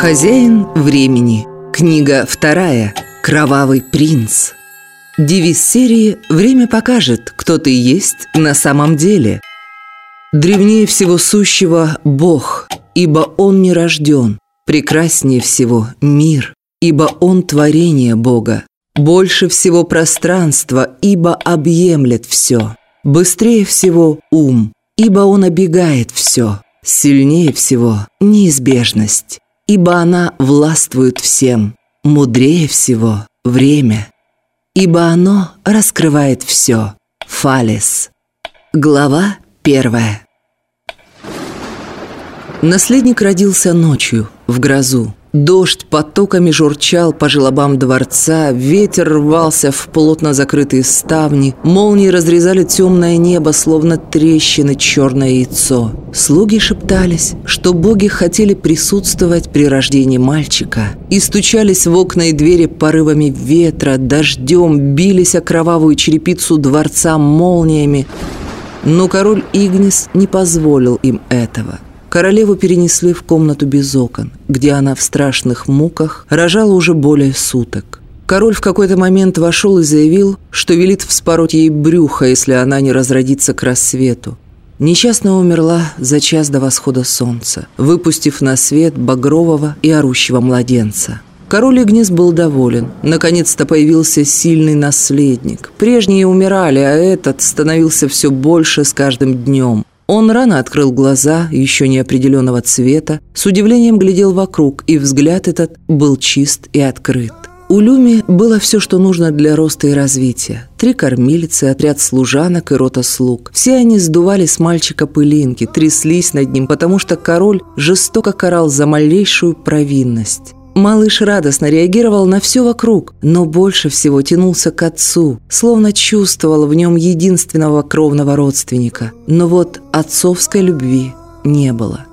Хозяин времени. Книга вторая. Кровавый принц. Девиз серии «Время покажет, кто ты есть на самом деле». Древнее всего сущего – Бог, ибо Он не рожден. Прекраснее всего – мир, ибо Он творение Бога. Больше всего пространства, ибо объемлет все. Быстрее всего – ум, ибо Он обегает все. Сильнее всего – неизбежность, ибо она властвует всем. Мудрее всего – время, ибо оно раскрывает все. Фалес. Глава первая. Наследник родился ночью, в грозу. Дождь потоками журчал по желобам дворца, ветер рвался в плотно закрытые ставни, молнии разрезали темное небо, словно трещины черное яйцо. Слуги шептались, что боги хотели присутствовать при рождении мальчика, и стучались в окна и двери порывами ветра, дождем, бились о кровавую черепицу дворца молниями. Но король Игнис не позволил им этого – Королеву перенесли в комнату без окон, где она в страшных муках рожала уже более суток. Король в какой-то момент вошел и заявил, что велит вспороть ей брюхо, если она не разродится к рассвету. Несчастная умерла за час до восхода солнца, выпустив на свет багрового и орущего младенца. Король Игнис был доволен. Наконец-то появился сильный наследник. Прежние умирали, а этот становился все больше с каждым днем. Он рано открыл глаза, еще неопределенного цвета, с удивлением глядел вокруг, и взгляд этот был чист и открыт. У Люми было все, что нужно для роста и развития. Три кормилицы, отряд служанок и рота слуг. Все они сдували с мальчика пылинки, тряслись над ним, потому что король жестоко карал за малейшую провинность. Малыш радостно реагировал на все вокруг, но больше всего тянулся к отцу, словно чувствовал в нем единственного кровного родственника. Но вот отцовской любви не было.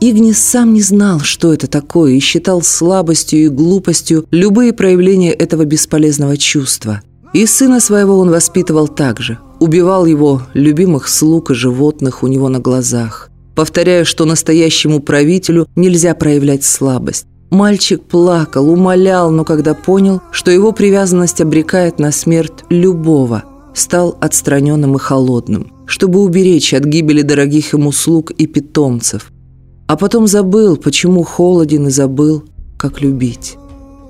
Игнис сам не знал, что это такое, и считал слабостью и глупостью любые проявления этого бесполезного чувства. И сына своего он воспитывал так же, убивал его любимых слуг и животных у него на глазах, повторяя, что настоящему правителю нельзя проявлять слабость, Мальчик плакал, умолял, но когда понял, что его привязанность обрекает на смерть любого, стал отстраненным и холодным, чтобы уберечь от гибели дорогих ему слуг и питомцев. А потом забыл, почему холоден и забыл, как любить.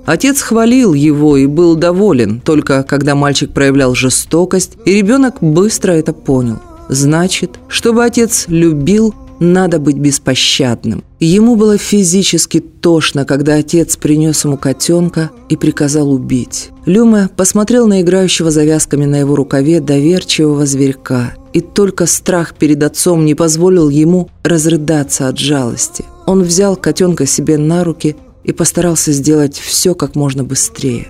Отец хвалил его и был доволен, только когда мальчик проявлял жестокость, и ребенок быстро это понял. Значит, чтобы отец любил, надо быть беспощадным. Ему было физически тошно, когда отец принес ему котенка и приказал убить. Люме посмотрел на играющего завязками на его рукаве доверчивого зверька, и только страх перед отцом не позволил ему разрыдаться от жалости. Он взял котенка себе на руки и постарался сделать все как можно быстрее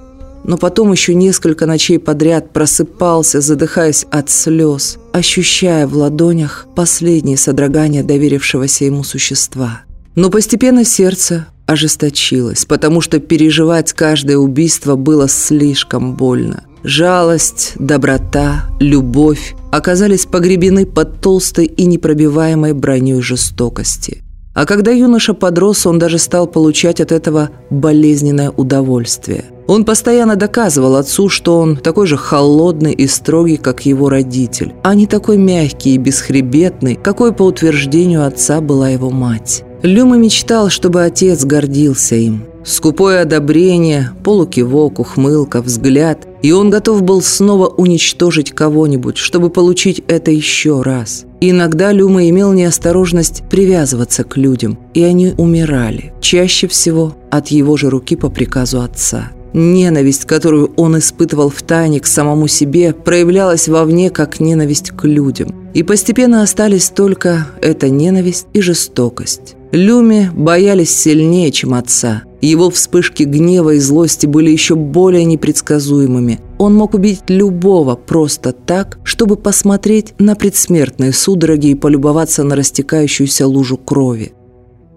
но потом еще несколько ночей подряд просыпался, задыхаясь от слез, ощущая в ладонях последнее содрогание доверившегося ему существа. Но постепенно сердце ожесточилось, потому что переживать каждое убийство было слишком больно. Жалость, доброта, любовь оказались погребены под толстой и непробиваемой броней жестокости. А когда юноша подрос, он даже стал получать от этого болезненное удовольствие. Он постоянно доказывал отцу, что он такой же холодный и строгий, как его родитель, а не такой мягкий и бесхребетный, какой, по утверждению отца, была его мать. Люма мечтал, чтобы отец гордился им. Скупое одобрение, полукивок, ухмылка, взгляд, и он готов был снова уничтожить кого-нибудь, чтобы получить это еще раз. иногда Люма имел неосторожность привязываться к людям, и они умирали, чаще всего от его же руки по приказу отца. Ненависть, которую он испытывал в тайне к самому себе, проявлялась вовне как ненависть к людям. И постепенно остались только эта ненависть и жестокость. Люми боялись сильнее, чем отца. Его вспышки гнева и злости были еще более непредсказуемыми. Он мог убить любого просто так, чтобы посмотреть на предсмертные судороги и полюбоваться на растекающуюся лужу крови.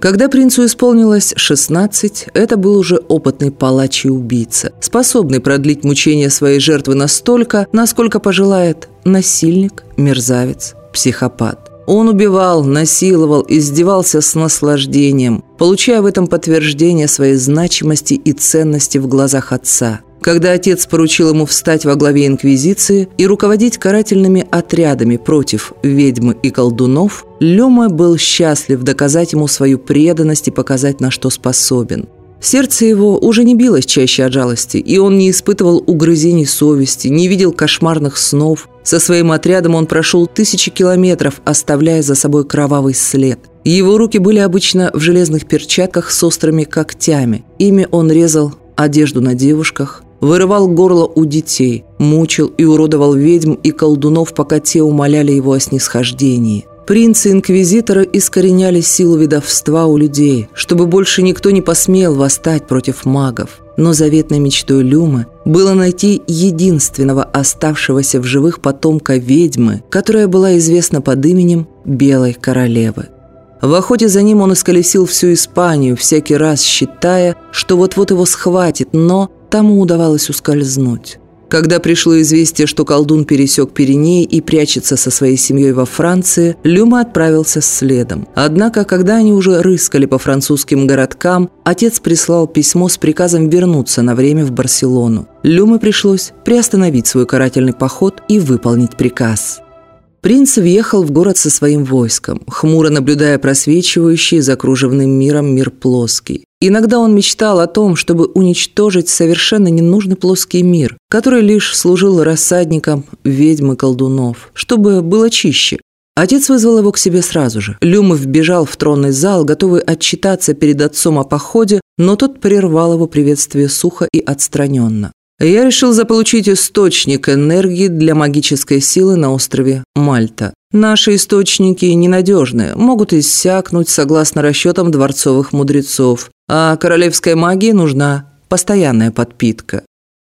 Когда принцу исполнилось 16, это был уже опытный палач и убийца, способный продлить мучения своей жертвы настолько, насколько пожелает насильник, мерзавец, психопат. Он убивал, насиловал, издевался с наслаждением, получая в этом подтверждение своей значимости и ценности в глазах отца. Когда отец поручил ему встать во главе Инквизиции и руководить карательными отрядами против ведьмы и колдунов, Лёма был счастлив доказать ему свою преданность и показать, на что способен. Сердце его уже не билось чаще от жалости, и он не испытывал угрызений совести, не видел кошмарных снов. Со своим отрядом он прошел тысячи километров, оставляя за собой кровавый след. Его руки были обычно в железных перчатках с острыми когтями. Ими он резал одежду на девушках, вырывал горло у детей, мучил и уродовал ведьм и колдунов, пока те умоляли его о снисхождении. Принцы-инквизиторы искореняли силу ведовства у людей, чтобы больше никто не посмел восстать против магов. Но заветной мечтой Люмы было найти единственного оставшегося в живых потомка ведьмы, которая была известна под именем Белой Королевы. В охоте за ним он исколесил всю Испанию, всякий раз считая, что вот-вот его схватит, но тому удавалось ускользнуть. Когда пришло известие, что колдун пересек Пиренеи и прячется со своей семьей во Франции, Люма отправился следом. Однако, когда они уже рыскали по французским городкам, отец прислал письмо с приказом вернуться на время в Барселону. Люме пришлось приостановить свой карательный поход и выполнить приказ. Принц въехал в город со своим войском, хмуро наблюдая просвечивающий за кружевным миром мир плоский. Иногда он мечтал о том, чтобы уничтожить совершенно ненужный плоский мир, который лишь служил рассадником ведьм и колдунов, чтобы было чище. Отец вызвал его к себе сразу же. Люмов бежал в тронный зал, готовый отчитаться перед отцом о походе, но тот прервал его приветствие сухо и отстраненно. Я решил заполучить источник энергии для магической силы на острове Мальта. Наши источники ненадежны, могут иссякнуть согласно расчетам дворцовых мудрецов, а королевской магии нужна постоянная подпитка.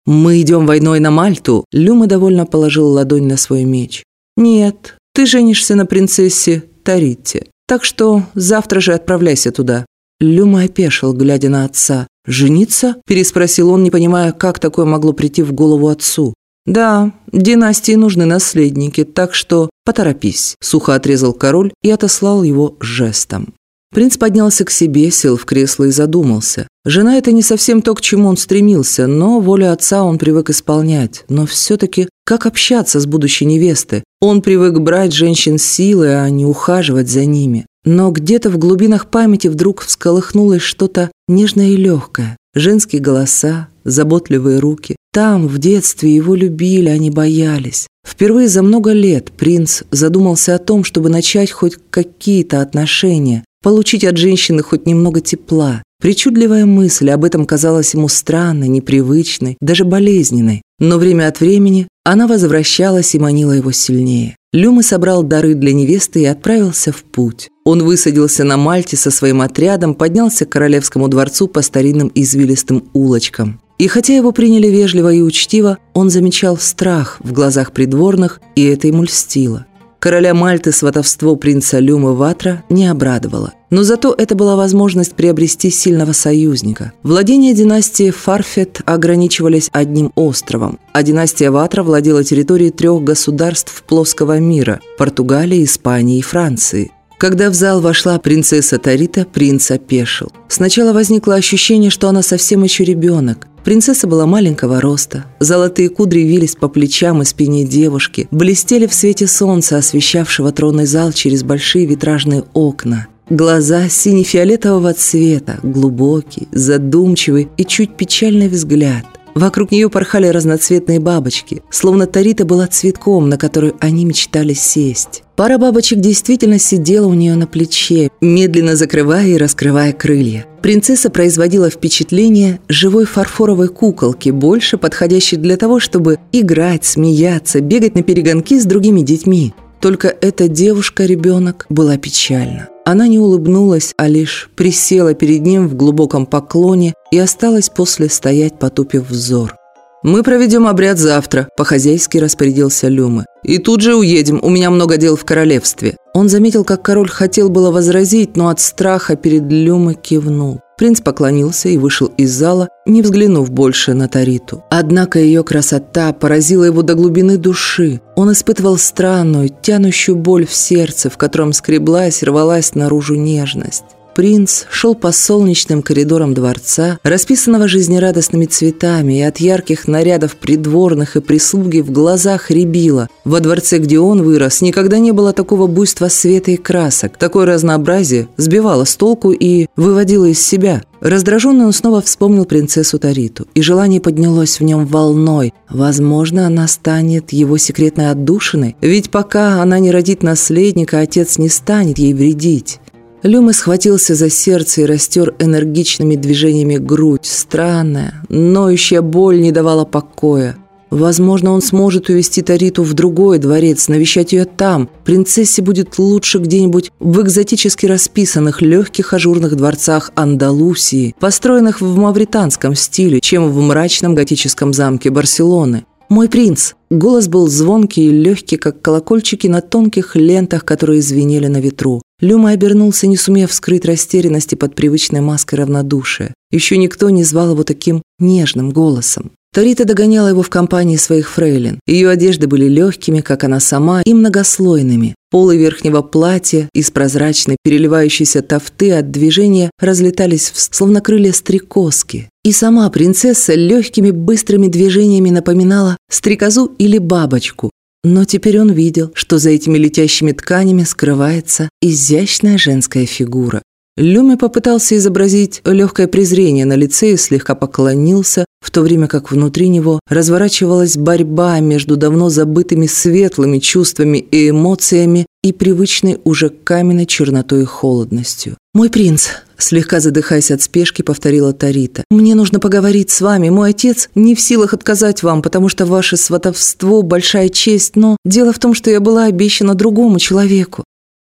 «Мы идем войной на Мальту», – Люма довольно положил ладонь на свой меч. «Нет, ты женишься на принцессе Таритте, так что завтра же отправляйся туда». Люма опешил, глядя на отца. «Жениться?» – переспросил он, не понимая, как такое могло прийти в голову отцу. «Да, династии нужны наследники, так что поторопись», – сухо отрезал король и отослал его жестом. Принц поднялся к себе, сел в кресло и задумался. Жена – это не совсем то, к чему он стремился, но волю отца он привык исполнять. Но все-таки как общаться с будущей невестой? Он привык брать женщин силой, а не ухаживать за ними. Но где-то в глубинах памяти вдруг всколыхнулось что-то нежное и легкое. Женские голоса, заботливые руки. Там, в детстве, его любили, не боялись. Впервые за много лет принц задумался о том, чтобы начать хоть какие-то отношения, получить от женщины хоть немного тепла. Причудливая мысль об этом казалась ему странной, непривычной, даже болезненной. Но время от времени она возвращалась и манила его сильнее. Люмы собрал дары для невесты и отправился в путь. Он высадился на Мальте со своим отрядом, поднялся к королевскому дворцу по старинным извилистым улочкам. И хотя его приняли вежливо и учтиво, он замечал страх в глазах придворных, и это ему льстило. Короля Мальты сватовство принца Люмы Ватра не обрадовало. Но зато это была возможность приобрести сильного союзника. Владения династии Фарфет ограничивались одним островом, а династия Ватра владела территорией трех государств плоского мира – Португалии, Испании и Франции. Когда в зал вошла принцесса Тарита, принц опешил. Сначала возникло ощущение, что она совсем еще ребенок. Принцесса была маленького роста. Золотые кудри вились по плечам и спине девушки, блестели в свете солнца, освещавшего тронный зал через большие витражные окна. Глаза сине-фиолетового цвета, глубокий, задумчивый и чуть печальный взгляд. Вокруг нее порхали разноцветные бабочки, словно Тарита была цветком, на который они мечтали сесть. Пара бабочек действительно сидела у нее на плече, медленно закрывая и раскрывая крылья. Принцесса производила впечатление живой фарфоровой куколки, больше подходящей для того, чтобы играть, смеяться, бегать на перегонки с другими детьми. Только эта девушка-ребенок была печальна. Она не улыбнулась, а лишь присела перед ним в глубоком поклоне и осталась после стоять, потупив взор. «Мы проведем обряд завтра», – по-хозяйски распорядился Люмы. «И тут же уедем, у меня много дел в королевстве». Он заметил, как король хотел было возразить, но от страха перед Люмы кивнул. Принц поклонился и вышел из зала, не взглянув больше на Тариту. Однако ее красота поразила его до глубины души. Он испытывал странную, тянущую боль в сердце, в котором скреблась и рвалась наружу нежность принц шел по солнечным коридорам дворца, расписанного жизнерадостными цветами, и от ярких нарядов придворных и прислуги в глазах рябило. Во дворце, где он вырос, никогда не было такого буйства света и красок. Такое разнообразие сбивало с толку и выводило из себя. Раздраженный он снова вспомнил принцессу Тариту, и желание поднялось в нем волной. Возможно, она станет его секретной отдушиной, ведь пока она не родит наследника, отец не станет ей вредить. Люма схватился за сердце и растер энергичными движениями грудь. Странная, ноющая боль не давала покоя. Возможно, он сможет увести Тариту в другой дворец, навещать ее там. Принцессе будет лучше где-нибудь в экзотически расписанных легких ажурных дворцах Андалусии, построенных в мавританском стиле, чем в мрачном готическом замке Барселоны. «Мой принц!» Голос был звонкий и легкий, как колокольчики на тонких лентах, которые звенели на ветру. Люма обернулся, не сумев скрыть растерянности под привычной маской равнодушия. Еще никто не звал его таким нежным голосом. Тарита догоняла его в компании своих фрейлин. Ее одежды были легкими, как она сама, и многослойными. Полы верхнего платья из прозрачной, переливающейся тафты от движения разлетались, в, словно крылья стрекозки. И сама принцесса легкими быстрыми движениями напоминала стрекозу или бабочку. Но теперь он видел, что за этими летящими тканями скрывается изящная женская фигура. Люми попытался изобразить легкое презрение на лице и слегка поклонился, в то время как внутри него разворачивалась борьба между давно забытыми светлыми чувствами и эмоциями и привычной уже каменной чернотой и холодностью. «Мой принц», – слегка задыхаясь от спешки, повторила Тарита, «мне нужно поговорить с вами. Мой отец не в силах отказать вам, потому что ваше сватовство – большая честь, но дело в том, что я была обещана другому человеку».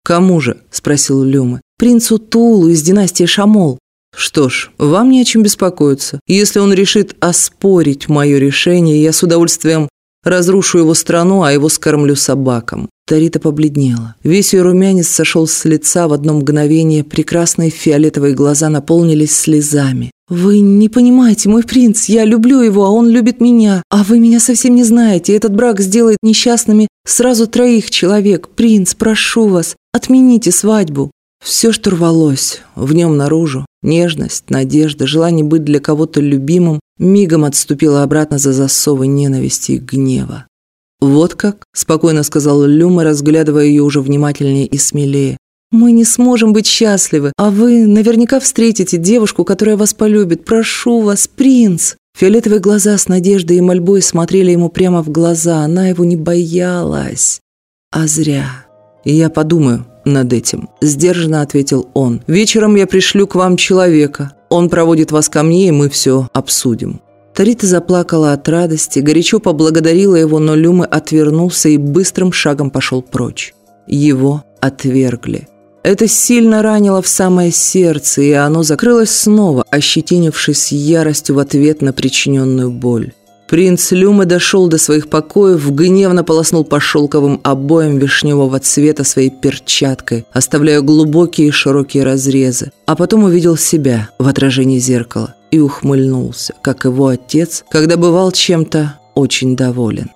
«Кому же?» – спросил Люма. «Принцу Тулу из династии Шамол». «Что ж, вам не о чем беспокоиться. Если он решит оспорить мое решение, я с удовольствием разрушу его страну, а его скормлю собакам». Тарита побледнела. Весь ее румянец сошел с лица в одно мгновение, прекрасные фиолетовые глаза наполнились слезами. «Вы не понимаете, мой принц, я люблю его, а он любит меня. А вы меня совсем не знаете. Этот брак сделает несчастными сразу троих человек. Принц, прошу вас, отмените свадьбу». Все, что рвалось в нем наружу, нежность, надежда, желание быть для кого-то любимым, мигом отступило обратно за засовы ненависти и гнева. «Вот как?» – спокойно сказал Люма, разглядывая ее уже внимательнее и смелее. «Мы не сможем быть счастливы, а вы наверняка встретите девушку, которая вас полюбит. Прошу вас, принц!» Фиолетовые глаза с надеждой и мольбой смотрели ему прямо в глаза. Она его не боялась. А зря. Я подумаю над этим. Сдержанно ответил он. Вечером я пришлю к вам человека. Он проводит вас ко мне, и мы все обсудим. Тарита заплакала от радости, горячо поблагодарила его, но Люмы отвернулся и быстрым шагом пошел прочь. Его отвергли. Это сильно ранило в самое сердце, и оно закрылось снова, ощетинившись яростью в ответ на причиненную боль. Принц Люмы дошел до своих покоев, гневно полоснул по шелковым обоям вишневого цвета своей перчаткой, оставляя глубокие и широкие разрезы, а потом увидел себя в отражении зеркала и ухмыльнулся, как его отец, когда бывал чем-то очень доволен.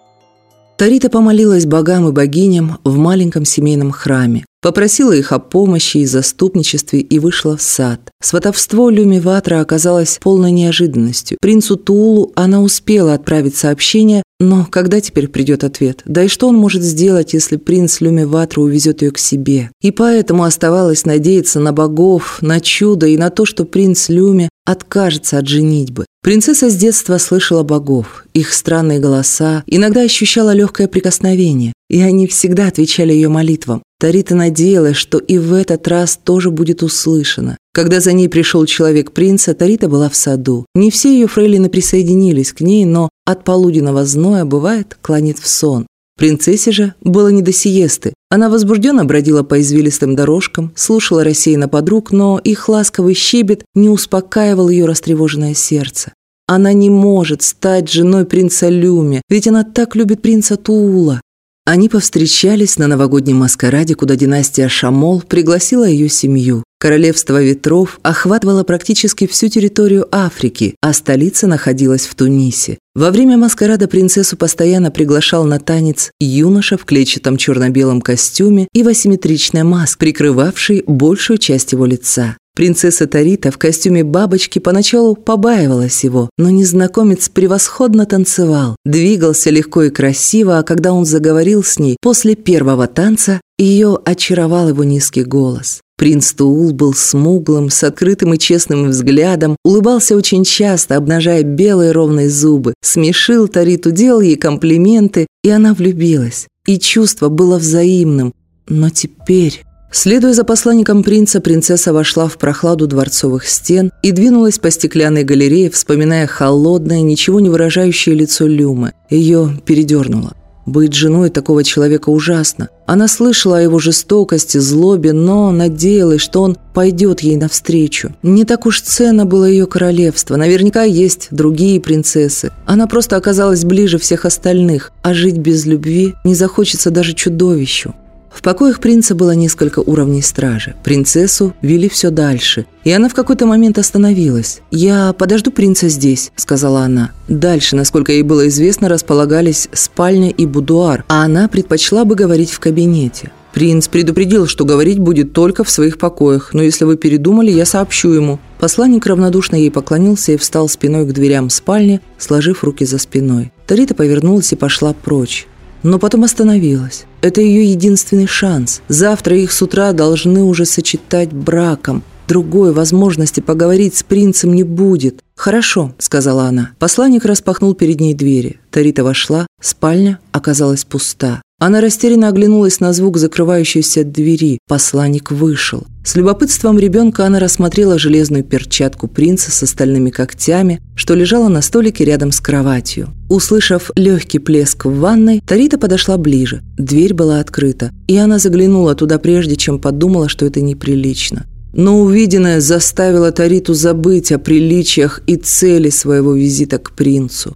Тарита помолилась богам и богиням в маленьком семейном храме, Попросила их о помощи и заступничестве и вышла в сад. Сватовство Люми Ватра оказалось полной неожиданностью. Принцу Тулу она успела отправить сообщение, но когда теперь придет ответ? Да и что он может сделать, если принц Люми Ватра увезет ее к себе? И поэтому оставалось надеяться на богов, на чудо и на то, что принц Люми откажется от женитьбы. Принцесса с детства слышала богов, их странные голоса, иногда ощущала легкое прикосновение, и они всегда отвечали ее молитвам. Тарита надеялась, что и в этот раз тоже будет услышано. Когда за ней пришел человек принца, Тарита была в саду. Не все ее фрейлины присоединились к ней, но от полуденного зноя, бывает, клонит в сон. Принцессе же было не до сиесты. Она возбужденно бродила по извилистым дорожкам, слушала рассеянно подруг, но их ласковый щебет не успокаивал ее растревоженное сердце. Она не может стать женой принца Люми, ведь она так любит принца Туула. Они повстречались на новогоднем маскараде, куда династия Шамол пригласила ее семью. Королевство ветров охватывало практически всю территорию Африки, а столица находилась в Тунисе. Во время маскарада принцессу постоянно приглашал на танец юноша в клетчатом черно-белом костюме и в асимметричной маске, прикрывавший большую часть его лица. Принцесса Тарита в костюме бабочки поначалу побаивалась его, но незнакомец превосходно танцевал, двигался легко и красиво, а когда он заговорил с ней после первого танца, ее очаровал его низкий голос. Принц Туул был смуглым, с открытым и честным взглядом, улыбался очень часто, обнажая белые ровные зубы, смешил Тариту, делал ей комплименты, и она влюбилась. И чувство было взаимным. Но теперь... Следуя за посланником принца, принцесса вошла в прохладу дворцовых стен и двинулась по стеклянной галерее, вспоминая холодное, ничего не выражающее лицо Люмы. Ее передернуло. Быть женой такого человека ужасно. Она слышала о его жестокости, злобе, но надеялась, что он пойдет ей навстречу. Не так уж ценно было ее королевство. Наверняка есть другие принцессы. Она просто оказалась ближе всех остальных, а жить без любви не захочется даже чудовищу. В покоях принца было несколько уровней стражи. Принцессу вели все дальше, и она в какой-то момент остановилась. «Я подожду принца здесь», — сказала она. Дальше, насколько ей было известно, располагались спальня и будуар, а она предпочла бы говорить в кабинете. Принц предупредил, что говорить будет только в своих покоях, но если вы передумали, я сообщу ему. Посланник равнодушно ей поклонился и встал спиной к дверям спальни, сложив руки за спиной. Тарита повернулась и пошла прочь но потом остановилась. Это ее единственный шанс. Завтра их с утра должны уже сочетать браком. Другой возможности поговорить с принцем не будет. «Хорошо», — сказала она. Посланник распахнул перед ней двери. Тарита вошла, спальня оказалась пуста. Она растерянно оглянулась на звук закрывающейся двери. Посланник вышел. С любопытством ребенка она рассмотрела железную перчатку принца с остальными когтями, что лежала на столике рядом с кроватью. Услышав легкий плеск в ванной, Тарита подошла ближе. Дверь была открыта, и она заглянула туда прежде, чем подумала, что это неприлично. Но увиденное заставило Тариту забыть о приличиях и цели своего визита к принцу.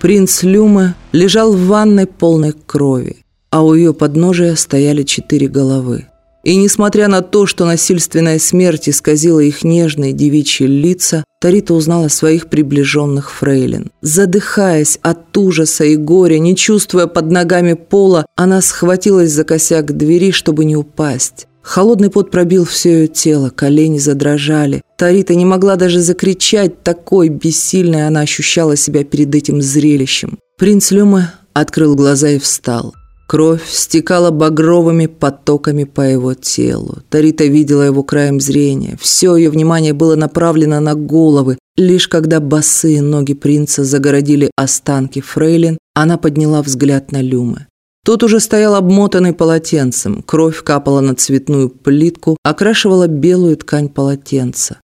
Принц Люма лежал в ванной полной крови, а у ее подножия стояли четыре головы. И несмотря на то, что насильственная смерть исказила их нежные девичьи лица, Тарита узнала своих приближенных фрейлин. Задыхаясь от ужаса и горя, не чувствуя под ногами пола, она схватилась за косяк двери, чтобы не упасть. Холодный пот пробил все ее тело, колени задрожали. Тарита не могла даже закричать, такой бессильной она ощущала себя перед этим зрелищем. Принц Люма открыл глаза и встал. Кровь стекала багровыми потоками по его телу. Тарита видела его краем зрения. Все ее внимание было направлено на головы. Лишь когда босые ноги принца загородили останки фрейлин, она подняла взгляд на Люмы. Тот уже стоял обмотанный полотенцем, кровь капала на цветную плитку, окрашивала белую ткань полотенца.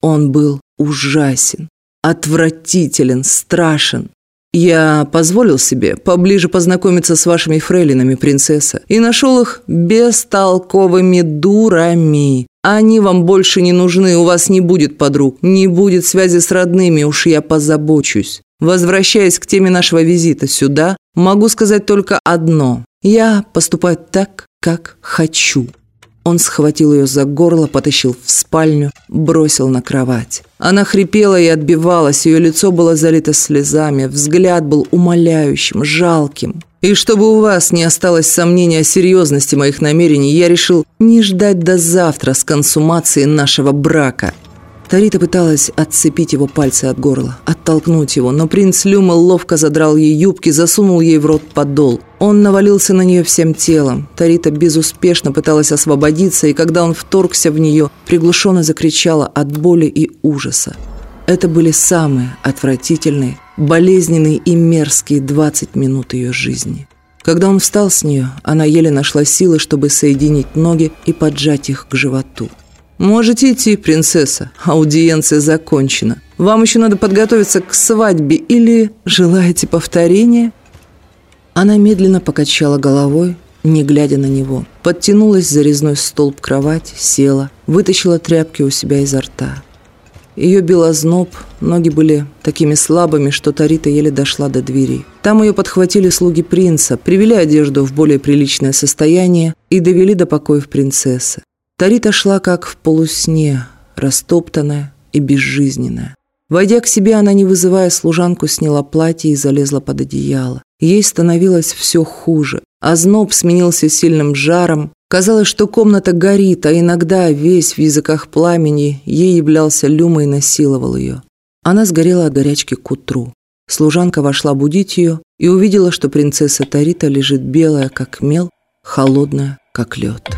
Он был ужасен, отвратителен, страшен. Я позволил себе поближе познакомиться с вашими фрейлинами, принцесса, и нашел их бестолковыми дурами. Они вам больше не нужны, у вас не будет подруг, не будет связи с родными, уж я позабочусь. Возвращаясь к теме нашего визита сюда, могу сказать только одно. Я поступаю так, как хочу. Он схватил ее за горло, потащил в спальню, бросил на кровать. Она хрипела и отбивалась, ее лицо было залито слезами, взгляд был умоляющим, жалким. И чтобы у вас не осталось сомнений о серьезности моих намерений, я решил не ждать до завтра с консумацией нашего брака. Тарита пыталась отцепить его пальцы от горла, оттолкнуть его, но принц Люмел ловко задрал ей юбки, засунул ей в рот подол. Он навалился на нее всем телом. Тарита безуспешно пыталась освободиться, и когда он вторгся в нее, приглушенно закричала от боли и ужаса. Это были самые отвратительные, болезненные и мерзкие 20 минут ее жизни. Когда он встал с нее, она еле нашла силы, чтобы соединить ноги и поджать их к животу. «Можете идти, принцесса. Аудиенция закончена. Вам еще надо подготовиться к свадьбе или желаете повторения?» Она медленно покачала головой, не глядя на него. Подтянулась за резной столб кровати, села, вытащила тряпки у себя изо рта. Ее бил озноб, ноги были такими слабыми, что Тарита еле дошла до двери. Там ее подхватили слуги принца, привели одежду в более приличное состояние и довели до покоев принцессы. Тарита шла как в полусне, растоптанная и безжизненная. Войдя к себе, она, не вызывая служанку, сняла платье и залезла под одеяло. Ей становилось все хуже. Озноб сменился сильным жаром. Казалось, что комната горит, а иногда весь в языках пламени ей являлся Люма и насиловал ее. Она сгорела от горячки к утру. Служанка вошла будить ее и увидела, что принцесса Тарита лежит белая, как мел, холодная, как лед.